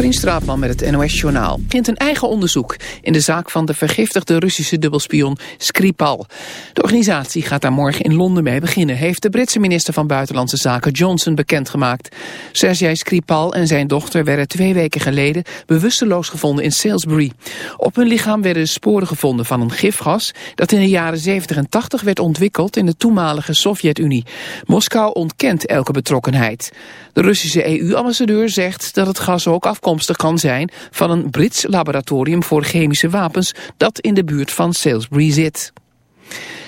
Katrien Straatman met het NOS-journaal begint een eigen onderzoek in de zaak van de vergiftigde Russische dubbelspion Skripal. De organisatie gaat daar morgen in Londen mee beginnen, heeft de Britse minister van Buitenlandse Zaken Johnson bekendgemaakt. Sergei Skripal en zijn dochter werden twee weken geleden bewusteloos gevonden in Salisbury. Op hun lichaam werden sporen gevonden van een gifgas dat in de jaren 70 en 80 werd ontwikkeld in de toenmalige Sovjet-Unie. Moskou ontkent elke betrokkenheid. De Russische EU-ambassadeur zegt dat het gas ook afkomstig kan zijn van een Brits laboratorium voor chemische wapens dat in de buurt van Salisbury zit.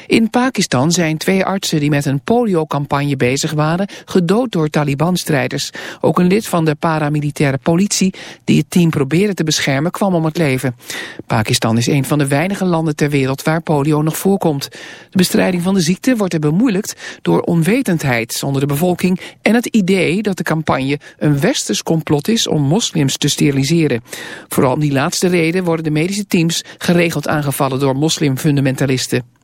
In Pakistan zijn twee artsen die met een poliocampagne bezig waren gedood door Taliban-strijders. Ook een lid van de paramilitaire politie die het team probeerde te beschermen kwam om het leven. Pakistan is een van de weinige landen ter wereld waar polio nog voorkomt. De bestrijding van de ziekte wordt er bemoeilijkt door onwetendheid onder de bevolking en het idee dat de campagne een westers complot is om moslims te steriliseren. Vooral om die laatste reden worden de medische teams geregeld aangevallen door moslimfundamentalisten.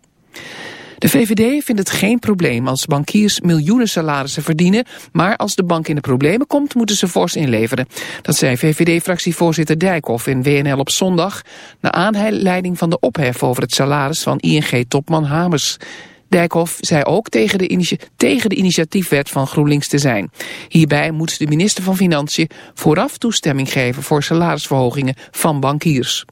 De VVD vindt het geen probleem als bankiers miljoenen salarissen verdienen, maar als de bank in de problemen komt, moeten ze fors inleveren. Dat zei VVD-fractievoorzitter Dijkhoff in WNL op zondag, na aanleiding van de ophef over het salaris van ING-topman Hamers. Dijkhoff zei ook tegen de, tegen de initiatiefwet van GroenLinks te zijn. Hierbij moet de minister van Financiën vooraf toestemming geven voor salarisverhogingen van bankiers.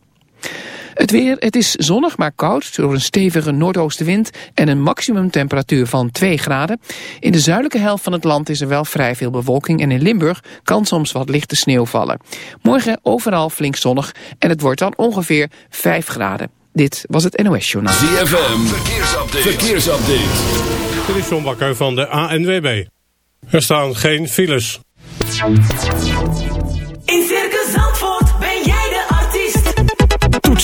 Het weer, het is zonnig maar koud door een stevige noordoostenwind en een maximumtemperatuur van 2 graden. In de zuidelijke helft van het land is er wel vrij veel bewolking en in Limburg kan soms wat lichte sneeuw vallen. Morgen overal flink zonnig en het wordt dan ongeveer 5 graden. Dit was het NOS Journaal. ZFM, verkeersupdate. verkeersupdate. Dit is John Bakker van de ANWB. Er staan geen files.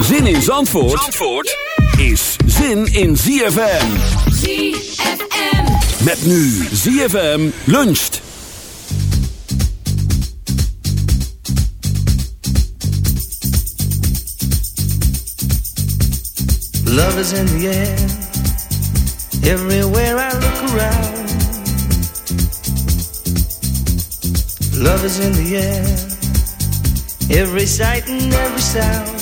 Zin in Zandvoort, Zandvoort is zin in ZFM. ZFM. Met nu ZFM luncht. Love is in the air. Everywhere I look around. Love is in the air. Every sight and every sound.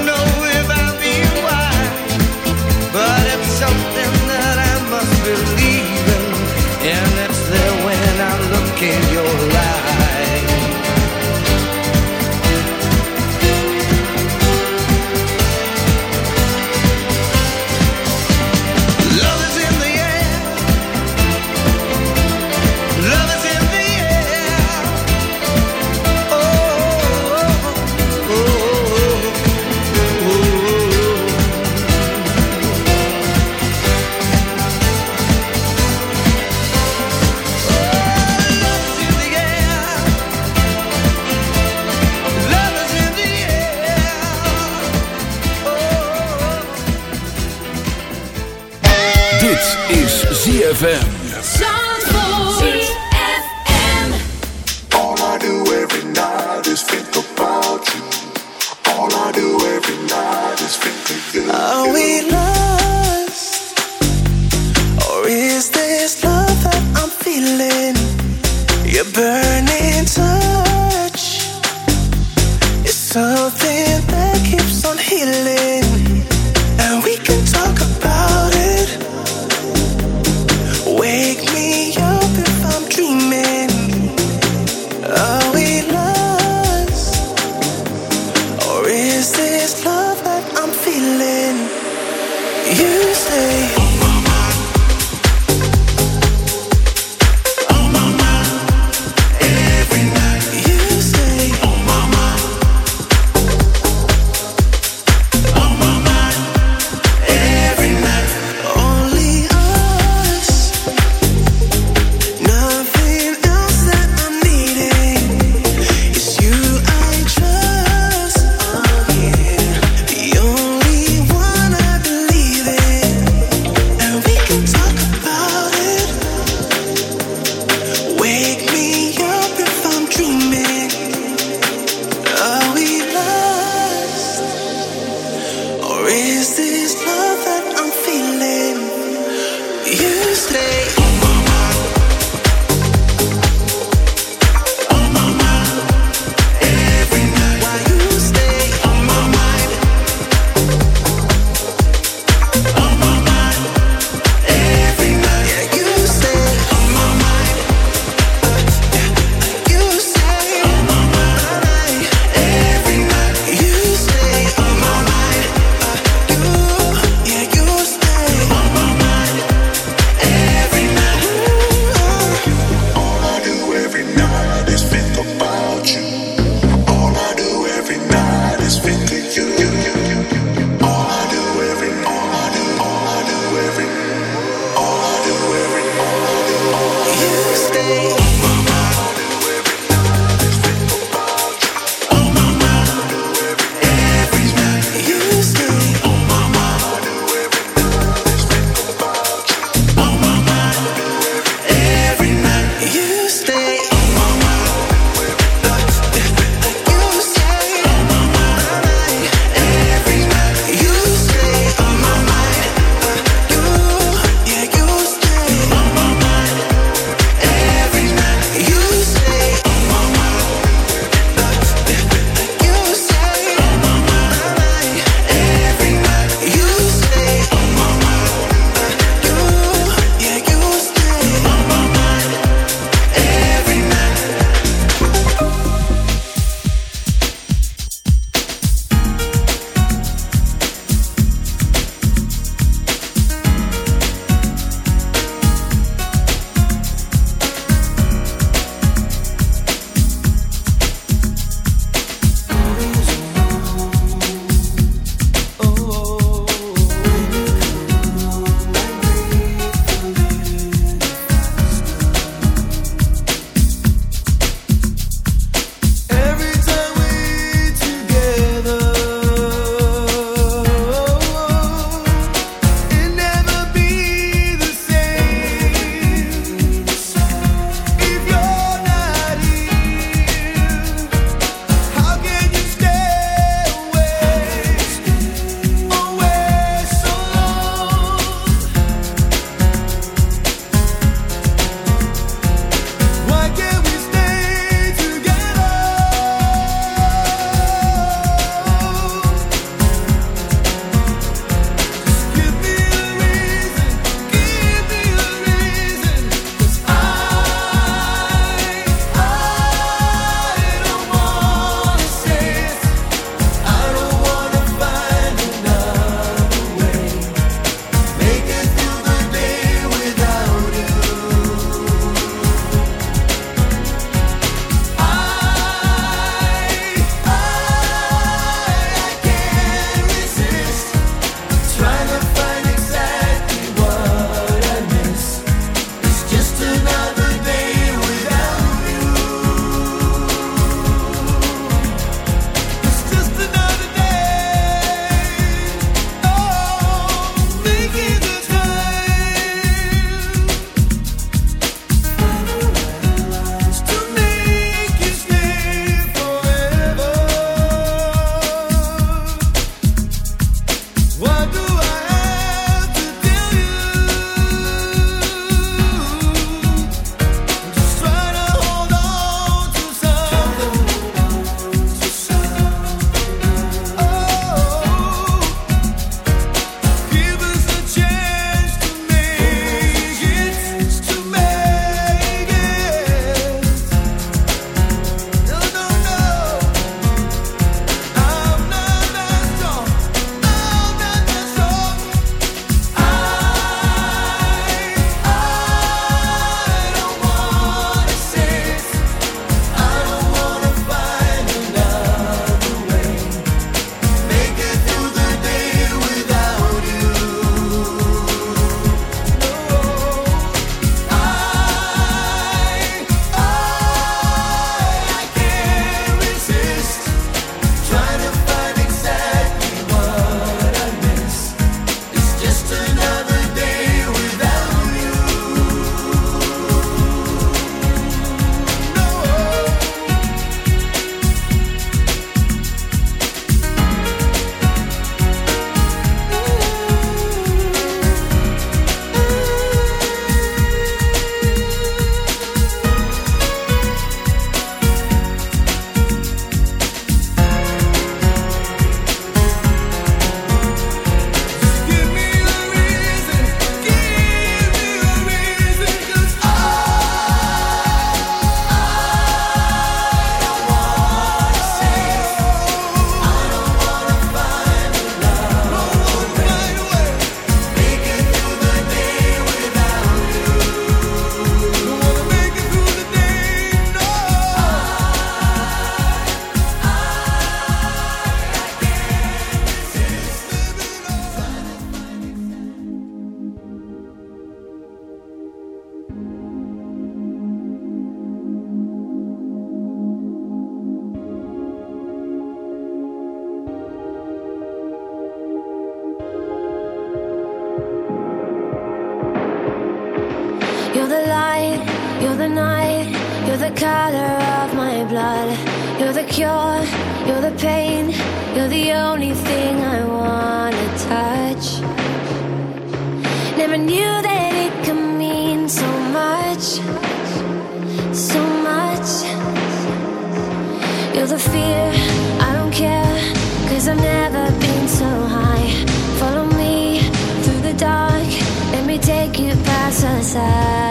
me take you past sunset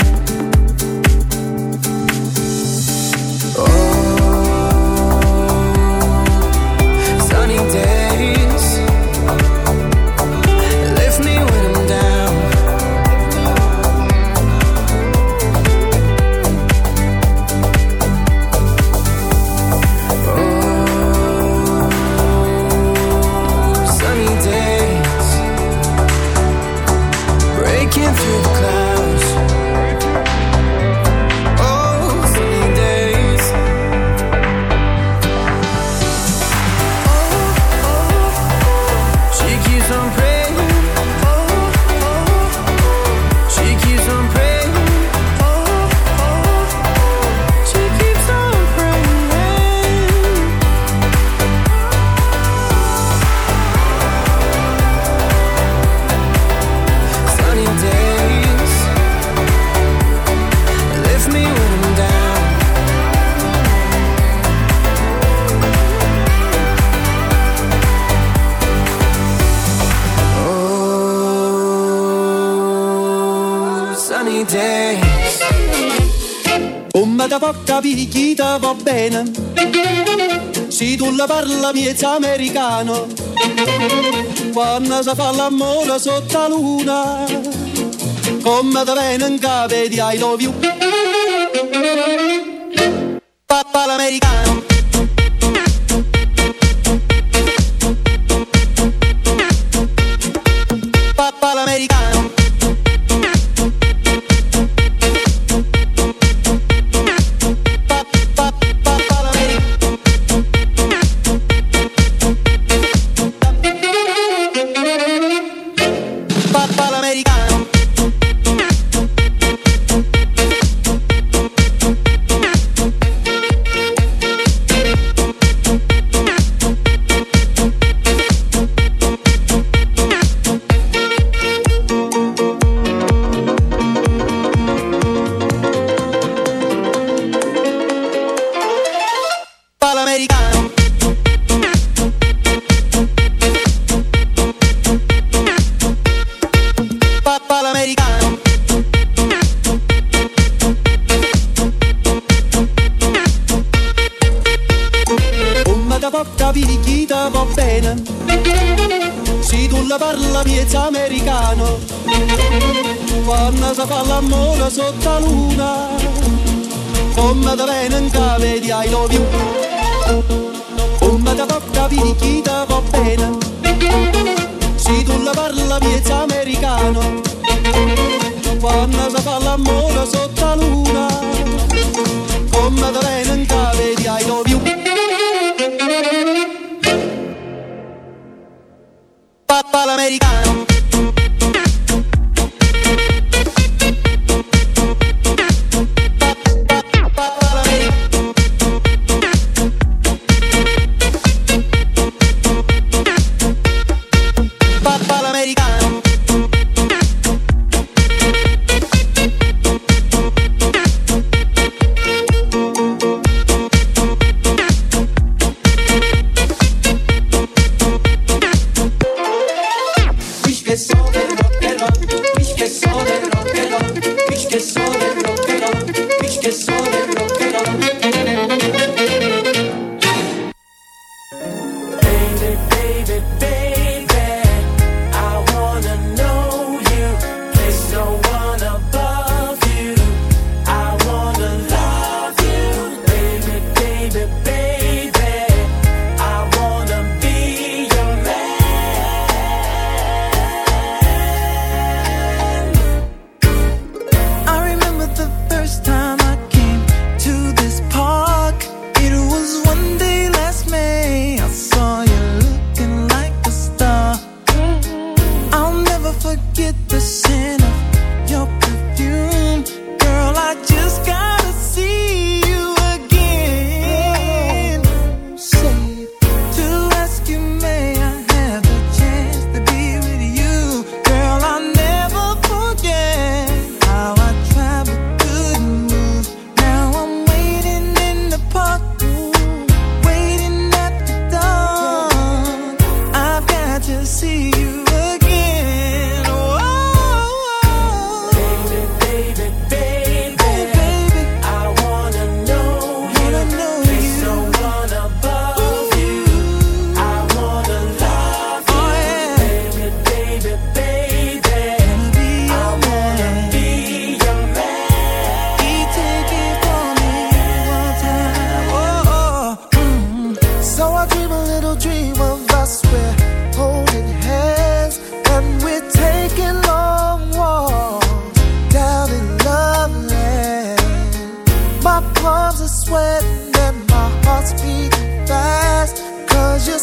Miezza americano. Quando si fa l'amore sotto la luna Come da viene in capo di I love you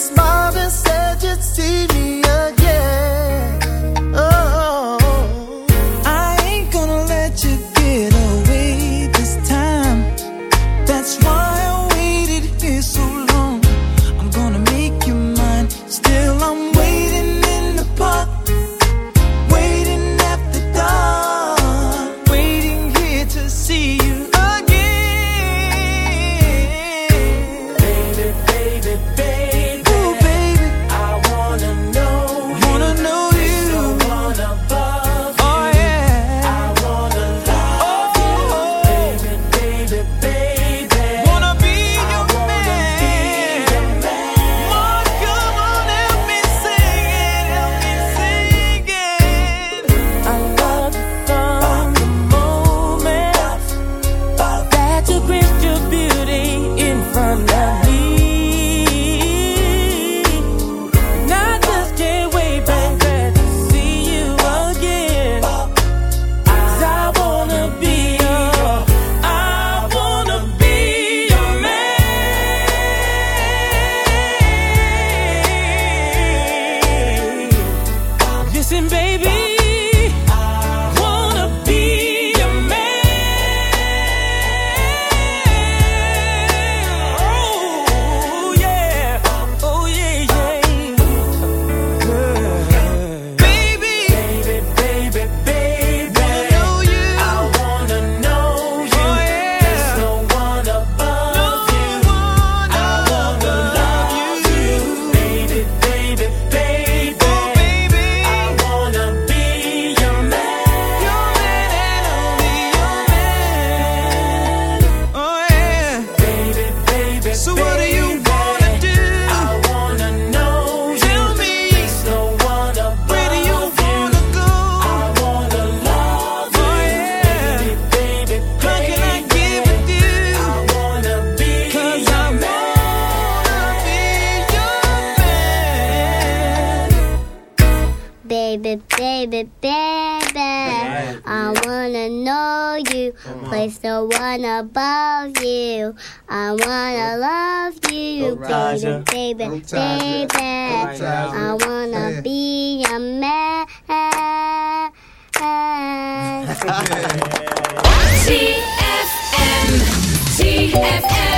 smiled and said you'd see me you. I wanna oh. love you, oh, baby, baby, baby. I wanna be a man. TFM, TFM.